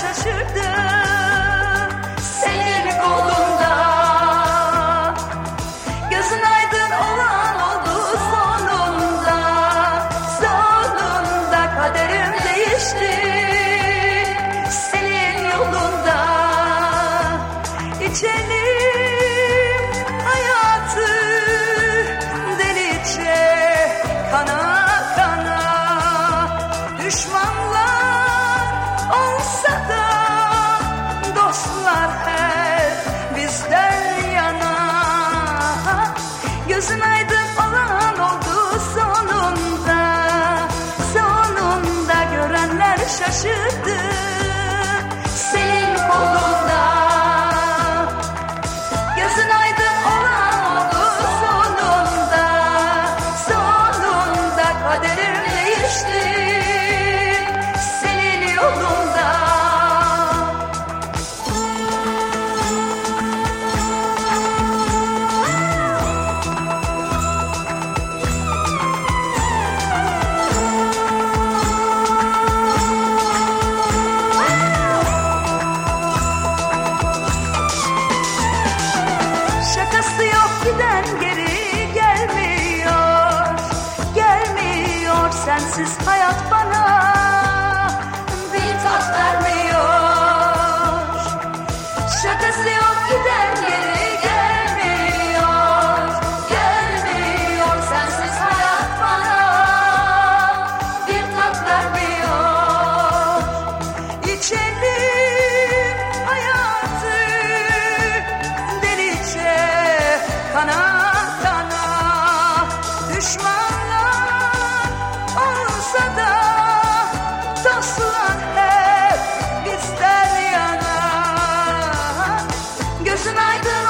şaşırdım. Gözün aydın olan oldu sonunda. Sonunda görenler şaşırdı. Start tonight.